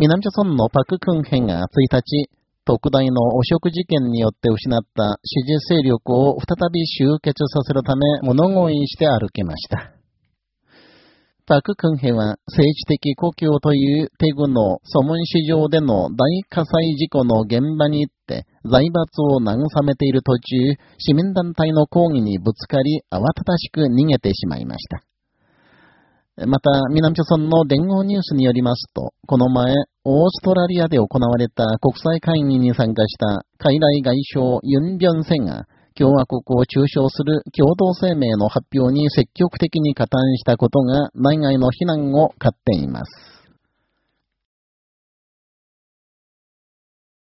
南朝村のパククンヘが1日、特大の汚職事件によって失った支持勢力を再び集結させるため物乞いして歩きました。パククンヘは政治的故郷というテグのソムン市場での大火災事故の現場に行って財閥を慰めている途中、市民団体の抗議にぶつかり慌ただしく逃げてしまいました。また、南朝村の連合ニュースによりますと、この前、オーストラリアで行われた国際会議に参加した海来外相ユン・ビョンセが、共和国を中傷する共同声明の発表に積極的に加担したことが内外の非難を買っています。